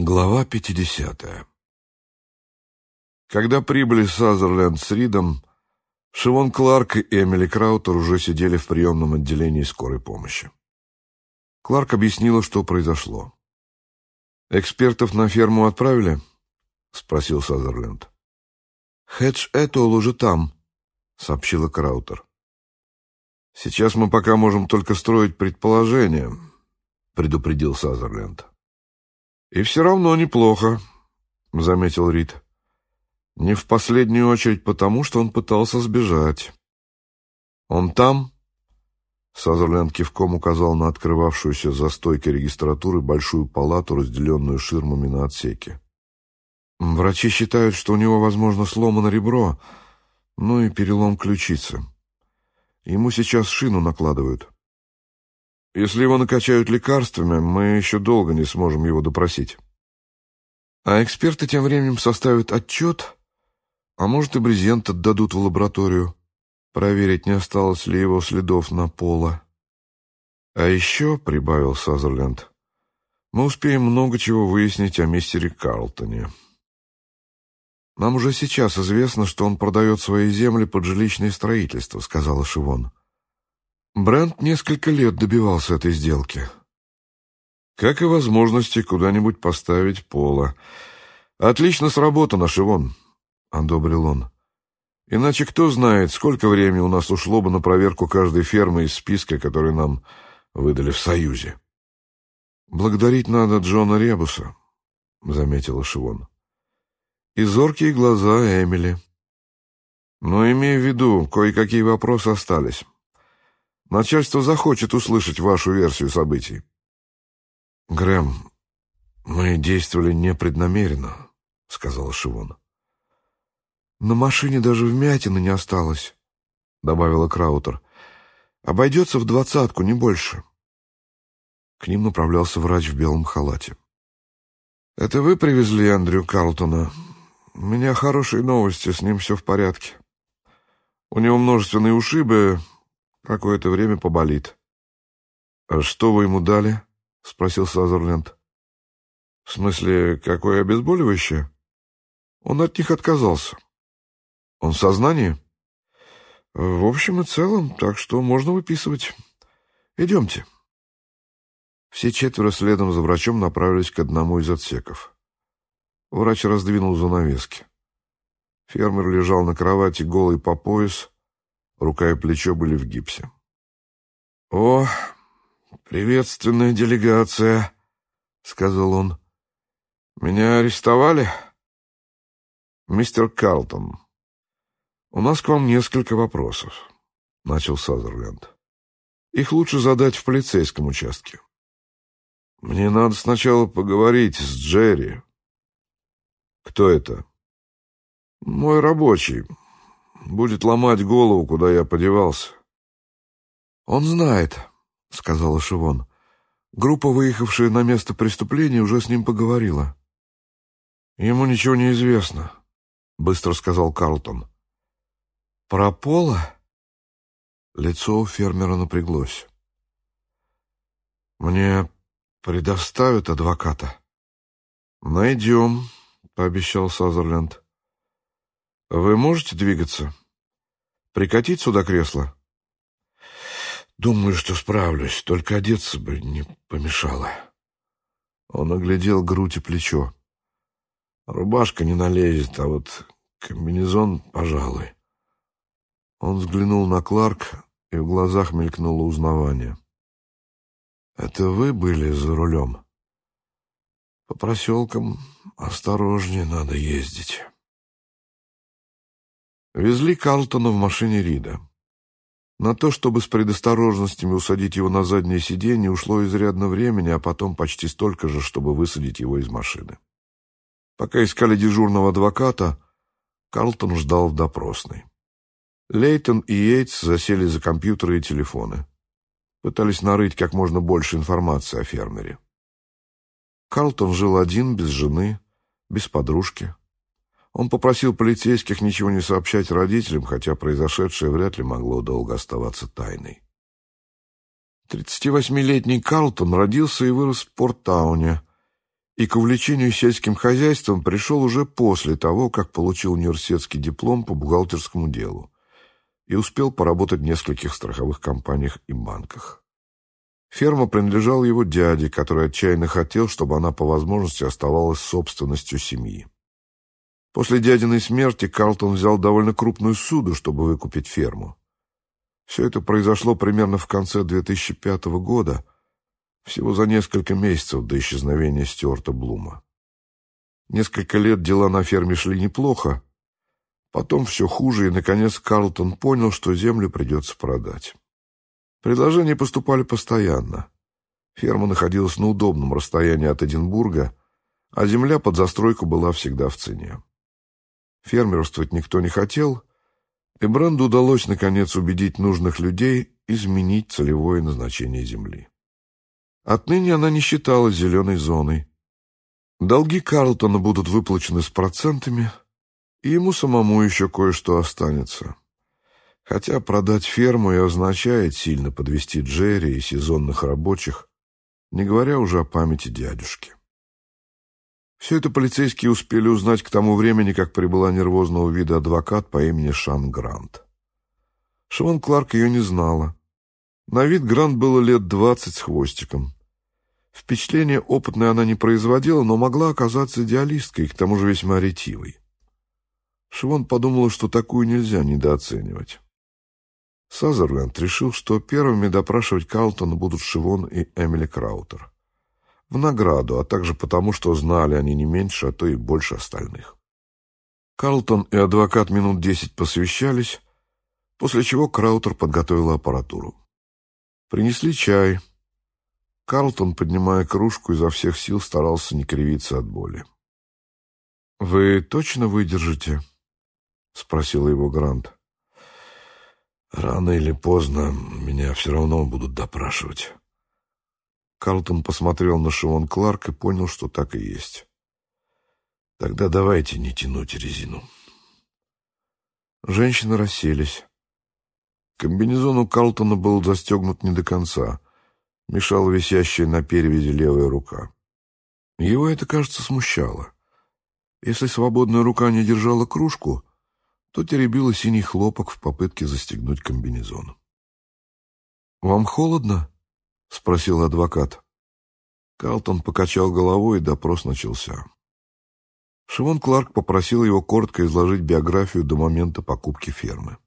Глава 50. Когда прибыли Сазерленд с Ридом, Шивон Кларк и Эмили Краутер уже сидели в приемном отделении скорой помощи. Кларк объяснила, что произошло. «Экспертов на ферму отправили?» — спросил Сазерленд. «Хедж Этуэлл уже там», — сообщила Краутер. «Сейчас мы пока можем только строить предположения», — предупредил Сазерленд. «И все равно неплохо», — заметил Рид. «Не в последнюю очередь потому, что он пытался сбежать». «Он там?» Сазерленд кивком указал на открывавшуюся за стойкой регистратуры большую палату, разделенную ширмами на отсеки. «Врачи считают, что у него, возможно, сломано ребро, ну и перелом ключицы. Ему сейчас шину накладывают». Если его накачают лекарствами, мы еще долго не сможем его допросить. А эксперты тем временем составят отчет, а может и брезент отдадут в лабораторию, проверить, не осталось ли его следов на пола. А еще, — прибавил Сазерленд, — мы успеем много чего выяснить о мистере Карлтоне. Нам уже сейчас известно, что он продает свои земли под жилищное строительство, — сказала Шивон. Брент несколько лет добивался этой сделки. Как и возможности куда-нибудь поставить пола. Отлично сработано, Шивон, — одобрил он. Иначе кто знает, сколько времени у нас ушло бы на проверку каждой фермы из списка, который нам выдали в Союзе. Благодарить надо Джона Ребуса, — заметила Шивон. И зоркие глаза Эмили. Но имея в виду, кое-какие вопросы остались. Начальство захочет услышать вашу версию событий. Грэм, мы действовали непреднамеренно, сказал Шивон. На машине даже вмятины не осталось, добавила Краутер. Обойдется в двадцатку, не больше. К ним направлялся врач в белом халате. «Это вы привезли Андрю Карлтона? У меня хорошие новости, с ним все в порядке. У него множественные ушибы, Какое-то время поболит. — А что вы ему дали? — спросил Сазерленд. — В смысле, какое обезболивающее? Он от них отказался. — Он в сознании? — В общем и целом, так что можно выписывать. Идемте. Все четверо следом за врачом направились к одному из отсеков. Врач раздвинул занавески. Фермер лежал на кровати голый по пояс, Рука и плечо были в гипсе. «О, приветственная делегация», — сказал он. «Меня арестовали?» «Мистер Карлтон, у нас к вам несколько вопросов», — начал Сазерленд. «Их лучше задать в полицейском участке. Мне надо сначала поговорить с Джерри». «Кто это?» «Мой рабочий, Будет ломать голову, куда я подевался. «Он знает», — сказала Шивон. «Группа, выехавшая на место преступления, уже с ним поговорила». «Ему ничего не известно», — быстро сказал Карлтон. «Про Пола?» Лицо у фермера напряглось. «Мне предоставят адвоката?» «Найдем», — пообещал Сазерленд. Вы можете двигаться? Прикатить сюда кресло? Думаю, что справлюсь, только одеться бы не помешало. Он оглядел грудь и плечо. Рубашка не налезет, а вот комбинезон, пожалуй. Он взглянул на Кларк, и в глазах мелькнуло узнавание. «Это вы были за рулем?» «По проселкам осторожнее надо ездить». Везли Карлтона в машине Рида. На то, чтобы с предосторожностями усадить его на заднее сиденье, ушло изрядно времени, а потом почти столько же, чтобы высадить его из машины. Пока искали дежурного адвоката, Карлтон ждал в допросной. Лейтон и Йейтс засели за компьютеры и телефоны. Пытались нарыть как можно больше информации о фермере. Карлтон жил один, без жены, без подружки. Он попросил полицейских ничего не сообщать родителям, хотя произошедшее вряд ли могло долго оставаться тайной. 38-летний Карлтон родился и вырос в Порттауне и к увлечению сельским хозяйством пришел уже после того, как получил университетский диплом по бухгалтерскому делу и успел поработать в нескольких страховых компаниях и банках. Ферма принадлежала его дяде, который отчаянно хотел, чтобы она по возможности оставалась собственностью семьи. После дядиной смерти Карлтон взял довольно крупную суду, чтобы выкупить ферму. Все это произошло примерно в конце 2005 года, всего за несколько месяцев до исчезновения Стюарта Блума. Несколько лет дела на ферме шли неплохо, потом все хуже, и, наконец, Карлтон понял, что землю придется продать. Предложения поступали постоянно. Ферма находилась на удобном расстоянии от Эдинбурга, а земля под застройку была всегда в цене. Фермерствовать никто не хотел, и Бренду удалось, наконец, убедить нужных людей изменить целевое назначение земли. Отныне она не считалась зеленой зоной. Долги Карлтона будут выплачены с процентами, и ему самому еще кое-что останется. Хотя продать ферму и означает сильно подвести Джерри и сезонных рабочих, не говоря уже о памяти дядюшки. Все это полицейские успели узнать к тому времени, как прибыла нервозного вида адвокат по имени Шан Грант. Шон Кларк ее не знала. На вид Грант было лет двадцать с хвостиком. Впечатление опытное она не производила, но могла оказаться идеалисткой к тому же весьма ретивой. Шивон подумала, что такую нельзя недооценивать. Сазерленд решил, что первыми допрашивать Калтона будут Шивон и Эмили Краутер. В награду, а также потому, что знали они не меньше, а то и больше остальных. Карлтон и адвокат минут десять посвящались, после чего Краутер подготовила аппаратуру. Принесли чай. Карлтон, поднимая кружку, изо всех сил старался не кривиться от боли. «Вы точно выдержите?» — спросила его Грант. Рано или поздно меня все равно будут допрашивать. Карлтон посмотрел на Шивон Кларк и понял, что так и есть. Тогда давайте не тянуть резину. Женщины расселись. Комбинезон у Карлтона был застегнут не до конца. Мешала висящая на перевязи левая рука. Его это, кажется, смущало. Если свободная рука не держала кружку, то теребила синий хлопок в попытке застегнуть комбинезон. «Вам холодно?» — спросил адвокат. Калтон покачал головой, и допрос начался. Шивон Кларк попросил его коротко изложить биографию до момента покупки фермы.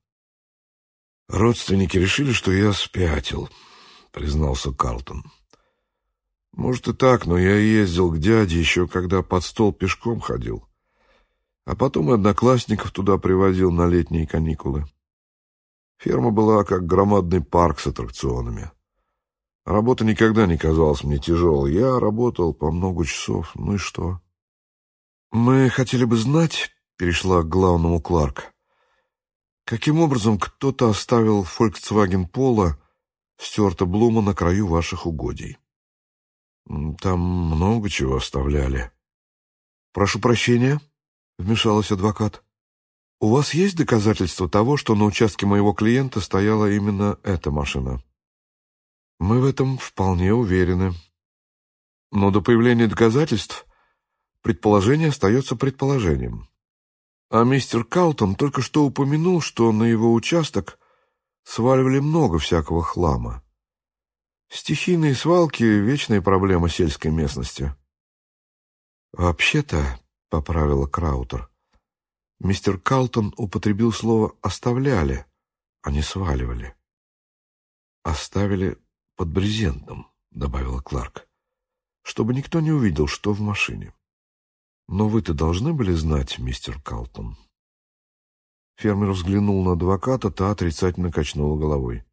«Родственники решили, что я спятил», — признался Карлтон. «Может и так, но я ездил к дяде еще когда под стол пешком ходил а потом и одноклассников туда привозил на летние каникулы. Ферма была как громадный парк с аттракционами. Работа никогда не казалась мне тяжелой. Я работал по много часов. Ну и что? Мы хотели бы знать, перешла к главному Кларк, каким образом кто-то оставил Volkswagen Polo Стюарта Блума на краю ваших угодий. Там много чего оставляли. Прошу прощения, вмешалась адвокат. «У вас есть доказательства того, что на участке моего клиента стояла именно эта машина?» «Мы в этом вполне уверены. Но до появления доказательств предположение остается предположением. А мистер Каутон только что упомянул, что на его участок сваливали много всякого хлама. Стихийные свалки — вечная проблема сельской местности». «Вообще-то», — поправила Краутер. Мистер Калтон употребил слово «оставляли», а не «сваливали». «Оставили под брезентом», — добавила Кларк, «чтобы никто не увидел, что в машине. Но вы-то должны были знать, мистер Калтон». Фермер взглянул на адвоката, та отрицательно качнула головой.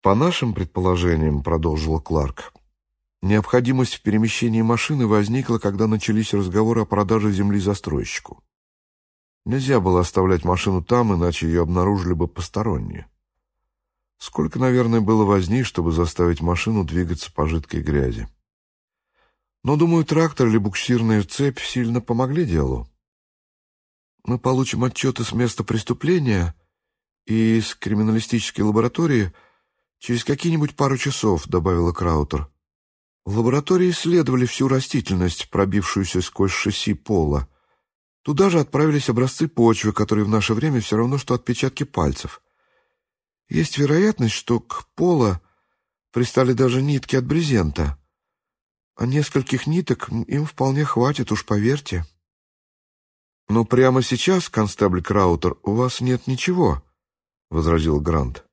«По нашим предположениям», — продолжила Кларк, Необходимость в перемещении машины возникла, когда начались разговоры о продаже земли застройщику. Нельзя было оставлять машину там, иначе ее обнаружили бы посторонние. Сколько, наверное, было возни, чтобы заставить машину двигаться по жидкой грязи. Но, думаю, трактор или буксирная цепь сильно помогли делу. Мы получим отчеты с места преступления и из криминалистической лаборатории через какие-нибудь пару часов, добавила Краутер. В лаборатории исследовали всю растительность, пробившуюся сквозь шасси пола. Туда же отправились образцы почвы, которые в наше время все равно, что отпечатки пальцев. Есть вероятность, что к пола пристали даже нитки от брезента. А нескольких ниток им вполне хватит, уж поверьте. «Но прямо сейчас, констебль Краутер, у вас нет ничего», — возразил Грант.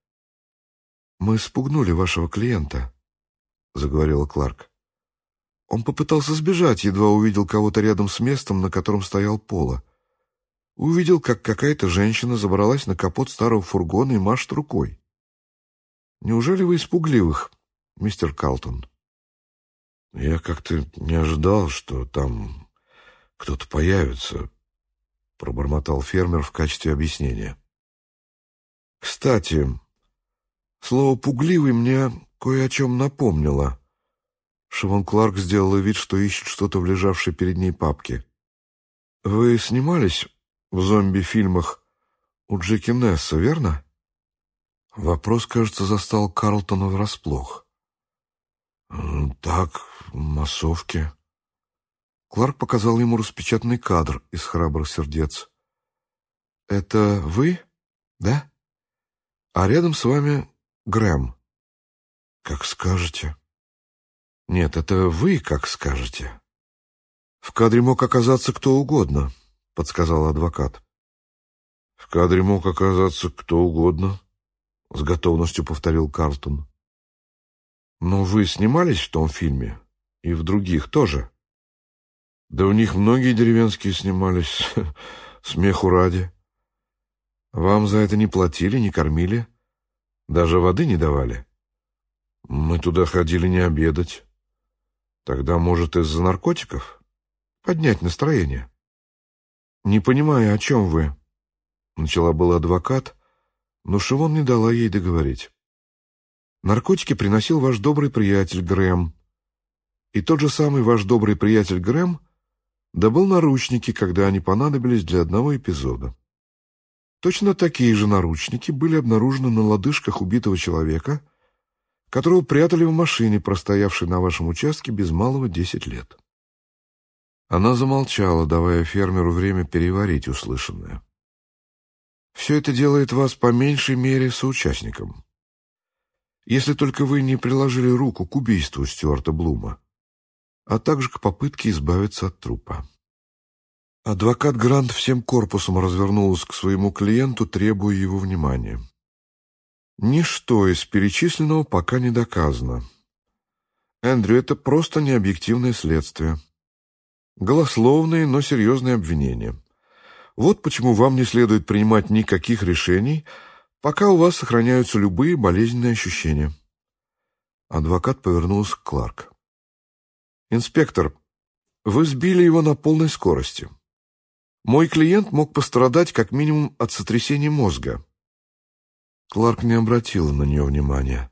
«Мы спугнули вашего клиента», — заговорила Кларк. Он попытался сбежать, едва увидел кого-то рядом с местом, на котором стоял Пола. Увидел, как какая-то женщина забралась на капот старого фургона и машет рукой. «Неужели вы испугливых, мистер Калтон?» «Я как-то не ожидал, что там кто-то появится», — пробормотал фермер в качестве объяснения. «Кстати, слово «пугливый» мне кое о чем напомнило». Шивон Кларк сделала вид, что ищет что-то в лежавшей перед ней папке. «Вы снимались в зомби-фильмах у Джеки Несса, верно?» Вопрос, кажется, застал Карлтона врасплох. «Так, массовки». Кларк показал ему распечатанный кадр из «Храбрых сердец». «Это вы, да? А рядом с вами Грэм». «Как скажете». «Нет, это вы как скажете». «В кадре мог оказаться кто угодно», — подсказал адвокат. «В кадре мог оказаться кто угодно», — с готовностью повторил Картон. «Но вы снимались в том фильме? И в других тоже?» «Да у них многие деревенские снимались. Смеху ради. Вам за это не платили, не кормили? Даже воды не давали?» «Мы туда ходили не обедать». «Тогда, может, из-за наркотиков? Поднять настроение?» «Не понимаю, о чем вы?» Начала был адвокат, но Шивон не дала ей договорить. Наркотики приносил ваш добрый приятель Грэм. И тот же самый ваш добрый приятель Грэм добыл наручники, когда они понадобились для одного эпизода. Точно такие же наручники были обнаружены на лодыжках убитого человека, которого прятали в машине, простоявшей на вашем участке без малого десять лет. Она замолчала, давая фермеру время переварить услышанное. Все это делает вас по меньшей мере соучастником если только вы не приложили руку к убийству Стюарта Блума, а также к попытке избавиться от трупа. Адвокат Грант всем корпусом развернулся к своему клиенту, требуя его внимания. Ничто из перечисленного пока не доказано. Эндрю, это просто необъективное следствие. Голословные, но серьезные обвинения. Вот почему вам не следует принимать никаких решений, пока у вас сохраняются любые болезненные ощущения. Адвокат повернулся к Кларк. «Инспектор, вы сбили его на полной скорости. Мой клиент мог пострадать как минимум от сотрясения мозга». Кларк не обратила на нее внимания.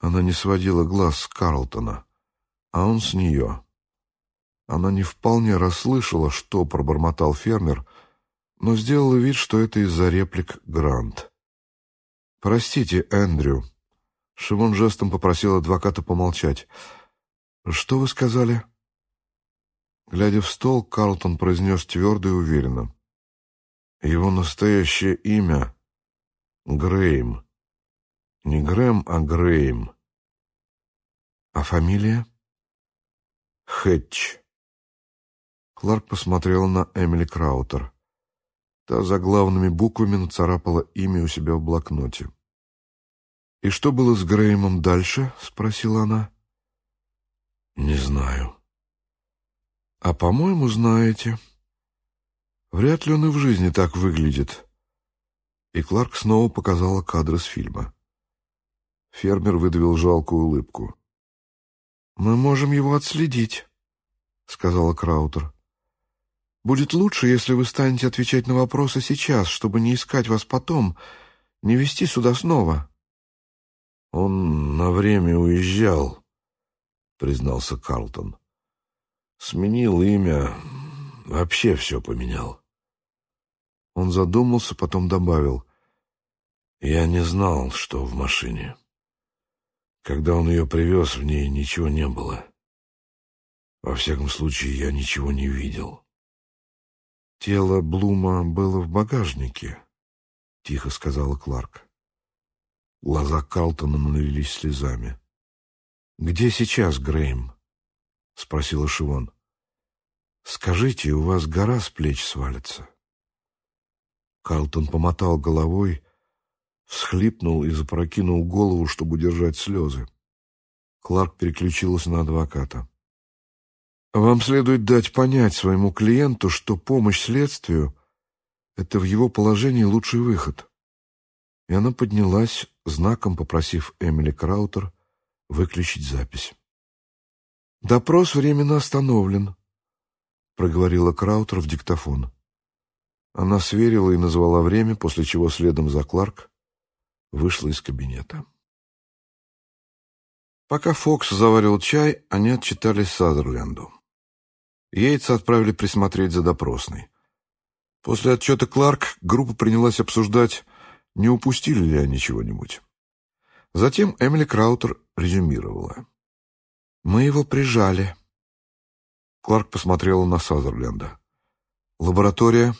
Она не сводила глаз с Карлтона, а он с нее. Она не вполне расслышала, что пробормотал фермер, но сделала вид, что это из-за реплик Грант. «Простите, Эндрю». Шимон жестом попросил адвоката помолчать. «Что вы сказали?» Глядя в стол, Карлтон произнес твердо и уверенно. «Его настоящее имя — Грейм. Не Грэм, а Грейм. А фамилия?» «Хэтч». Кларк посмотрел на Эмили Краутер. Та заглавными буквами нацарапала имя у себя в блокноте. «И что было с Греймом дальше?» — спросила она. «Не знаю». «А, по-моему, знаете. Вряд ли он и в жизни так выглядит». И Кларк снова показала кадры с фильма. Фермер выдавил жалкую улыбку. «Мы можем его отследить», — сказала Краутер. Будет лучше, если вы станете отвечать на вопросы сейчас, чтобы не искать вас потом, не вести сюда снова». «Он на время уезжал», — признался Карлтон. «Сменил имя, вообще все поменял». Он задумался, потом добавил. «Я не знал, что в машине. Когда он ее привез, в ней ничего не было». Во всяком случае, я ничего не видел. Тело Блума было в багажнике, — тихо сказала Кларк. Глаза Калтона налились слезами. «Где сейчас Грейм?» — спросила Шивон. «Скажите, у вас гора с плеч свалится». Калтон помотал головой, всхлипнул и запрокинул голову, чтобы удержать слезы. Кларк переключилась на адвоката. «Вам следует дать понять своему клиенту, что помощь следствию — это в его положении лучший выход». И она поднялась, знаком попросив Эмили Краутер выключить запись. «Допрос временно остановлен», — проговорила Краутер в диктофон. Она сверила и назвала время, после чего следом за Кларк вышла из кабинета. Пока Фокс заварил чай, они отчитались Сазерленду. Яйца отправили присмотреть за допросной. После отчета Кларк группа принялась обсуждать, не упустили ли они чего-нибудь. Затем Эмили Краутер резюмировала. «Мы его прижали». Кларк посмотрела на Сазерленда. «Лаборатория?»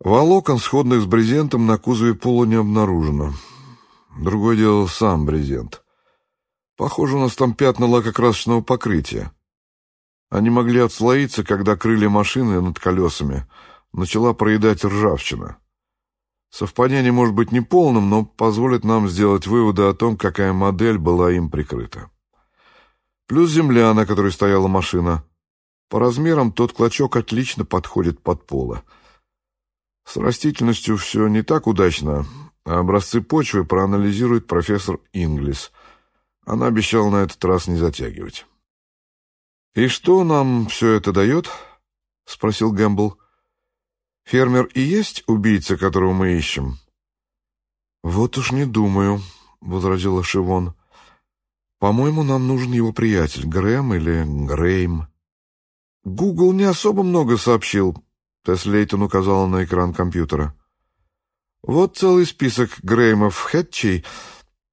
Волокон, сходных с брезентом, на кузове пола не обнаружено. Другое дело сам брезент. Похоже, у нас там пятна лакокрасочного покрытия. Они могли отслоиться, когда крылья машины над колесами начала проедать ржавчина. Совпадение может быть неполным, но позволит нам сделать выводы о том, какая модель была им прикрыта. Плюс земля, на которой стояла машина. По размерам тот клочок отлично подходит под поло — с растительностью все не так удачно, а образцы почвы проанализирует профессор Инглис. Она обещала на этот раз не затягивать. «И что нам все это дает?» — спросил Гэмбл. «Фермер и есть убийца, которого мы ищем?» «Вот уж не думаю», — возразила Шивон. «По-моему, нам нужен его приятель, Грэм или Грейм». «Гугл не особо много сообщил», Тесс Лейтон указала на экран компьютера. «Вот целый список Греймов Хэтчей,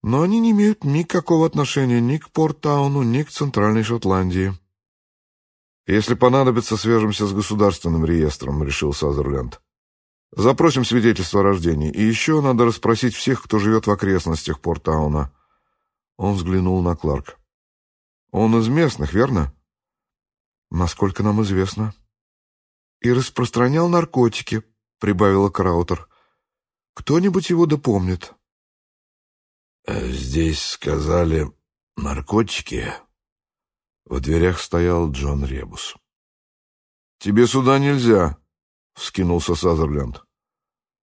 но они не имеют никакого отношения ни к Порттауну, ни к Центральной Шотландии». «Если понадобится, свяжемся с государственным реестром», — решил Сазерленд. «Запросим свидетельство о рождении. И еще надо расспросить всех, кто живет в окрестностях Порттауна». Он взглянул на Кларк. «Он из местных, верно?» «Насколько нам известно» и распространял наркотики», — прибавила Краутер. «Кто-нибудь его допомнит?» «Э, «Здесь сказали наркотики». В дверях стоял Джон Ребус. «Тебе сюда нельзя», — вскинулся Сазерленд.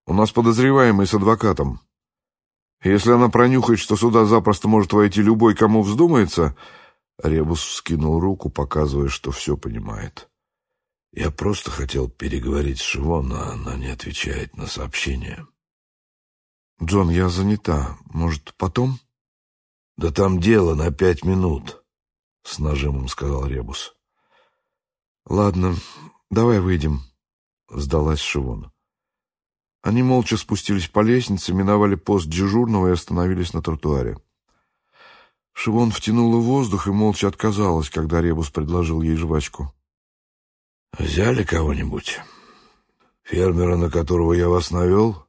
«У нас подозреваемый с адвокатом. Если она пронюхает, что сюда запросто может войти любой, кому вздумается...» Ребус вскинул руку, показывая, что все понимает. Я просто хотел переговорить с Шивон, а она не отвечает на сообщение. «Джон, я занята. Может, потом?» «Да там дело на пять минут», — с нажимом сказал Ребус. «Ладно, давай выйдем», — сдалась Шивон. Они молча спустились по лестнице, миновали пост дежурного и остановились на тротуаре. Шивон втянула воздух и молча отказалась, когда Ребус предложил ей жвачку. «Взяли кого-нибудь? Фермера, на которого я вас навел?»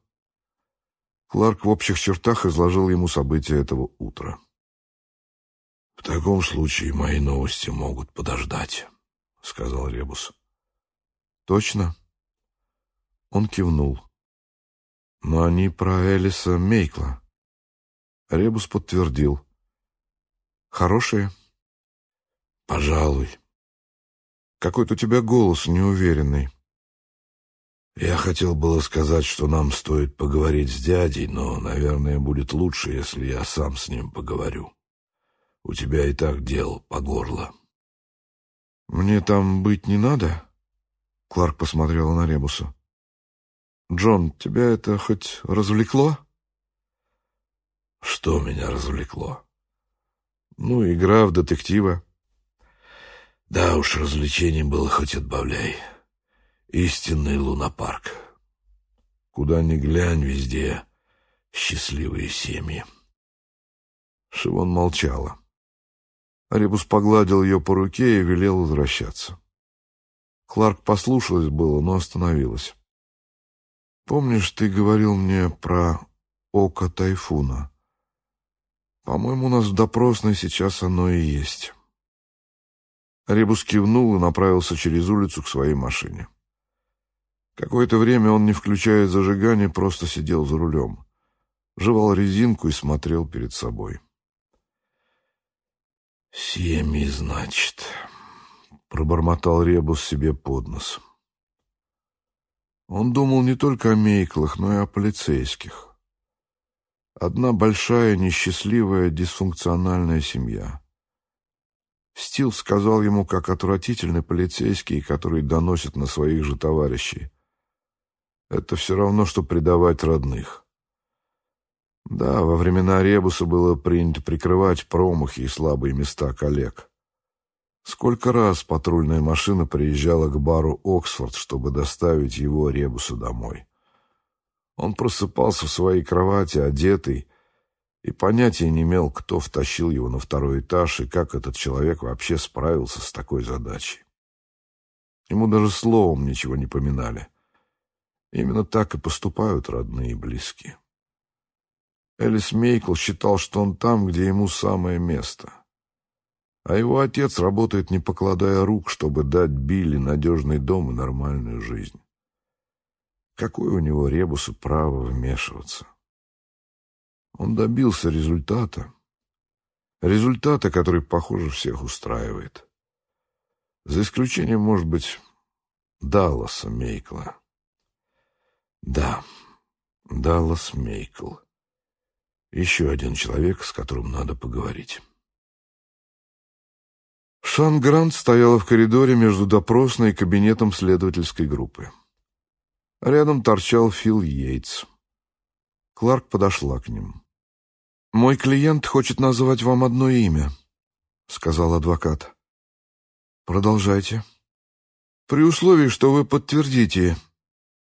Кларк в общих чертах изложил ему события этого утра. «В таком случае мои новости могут подождать», — сказал Ребус. «Точно?» Он кивнул. «Но они про Элиса Мейкла». Ребус подтвердил. «Хорошие?» «Пожалуй». Какой-то у тебя голос неуверенный. Я хотел было сказать, что нам стоит поговорить с дядей, но, наверное, будет лучше, если я сам с ним поговорю. У тебя и так дел по горло. Мне там быть не надо? Кларк посмотрела на Ребуса. Джон, тебя это хоть развлекло? Что меня развлекло? Ну, игра в детектива. Да уж, развлечений было хоть отбавляй. Истинный лунопарк. Куда ни глянь, везде счастливые семьи. Шивон молчала. Ребус погладил ее по руке и велел возвращаться. Кларк послушалась было, но остановилась. «Помнишь, ты говорил мне про око тайфуна? По-моему, у нас в допросной сейчас оно и есть». Ребус кивнул и направился через улицу к своей машине. Какое-то время он, не включая зажигание, просто сидел за рулем, жевал резинку и смотрел перед собой. «Семьи, значит», — пробормотал Ребус себе под нос. Он думал не только о Мейклах, но и о полицейских. Одна большая, несчастливая, дисфункциональная семья. Стил сказал ему, как отвратительны полицейские, которые доносят на своих же товарищей. Это все равно, что предавать родных. Да, во времена Ребуса было принято прикрывать промахи и слабые места коллег. Сколько раз патрульная машина приезжала к бару «Оксфорд», чтобы доставить его Ребуса домой. Он просыпался в своей кровати, одетый, и понятия не имел, кто втащил его на второй этаж и как этот человек вообще справился с такой задачей. Ему даже словом ничего не поминали. Именно так и поступают родные и близкие. Элис Мейкл считал, что он там, где ему самое место. А его отец работает, не покладая рук, чтобы дать Билли надежный дом и нормальную жизнь. Какое у него ребусу право вмешиваться? Он добился результата. Результата, который, похоже, всех устраивает. За исключением, может быть, Далласа Мейкла. Да, Даллас Мейкл. Еще один человек, с которым надо поговорить. Шан Грант стояла в коридоре между допросной и кабинетом следовательской группы. Рядом торчал Фил Йейтс. Кларк подошла к ним. «Мой клиент хочет назвать вам одно имя», — сказал адвокат. «Продолжайте. При условии, что вы подтвердите,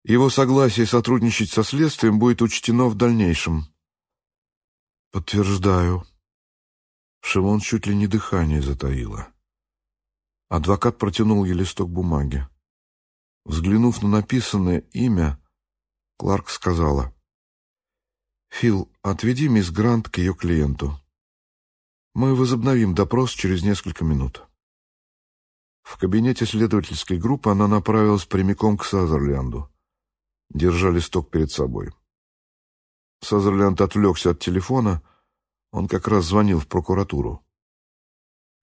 его согласие сотрудничать со следствием будет учтено в дальнейшем». «Подтверждаю». Шивон чуть ли не дыхание затаила. Адвокат протянул ей листок бумаги. Взглянув на написанное имя, Кларк сказала, «Фил, отведи мисс Грант к ее клиенту. Мы возобновим допрос через несколько минут». В кабинете следовательской группы она направилась прямиком к Сазерленду, держа листок перед собой. Сазерленд отвлекся от телефона, он как раз звонил в прокуратуру.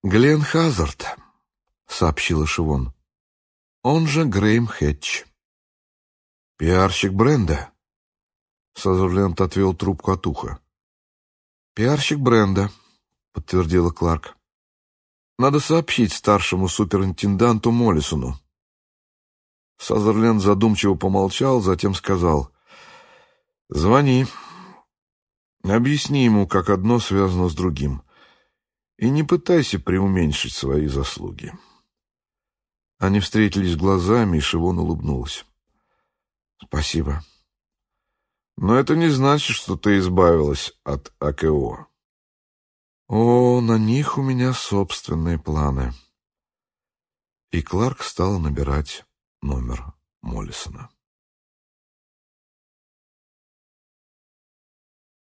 «Глен Хазард», — сообщила Шивон. «Он же Грейм Хэтч». «Пиарщик бренда?» Сазерленд отвел трубку от уха. «Пиарщик бренда», — подтвердила Кларк. «Надо сообщить старшему суперинтенданту Моллисону». Сазерленд задумчиво помолчал, затем сказал. «Звони. Объясни ему, как одно связано с другим. И не пытайся преуменьшить свои заслуги». Они встретились глазами, и Шивон улыбнулась. «Спасибо. Но это не значит, что ты избавилась от АКО». «О, на них у меня собственные планы». И Кларк стал набирать номер Моллисона.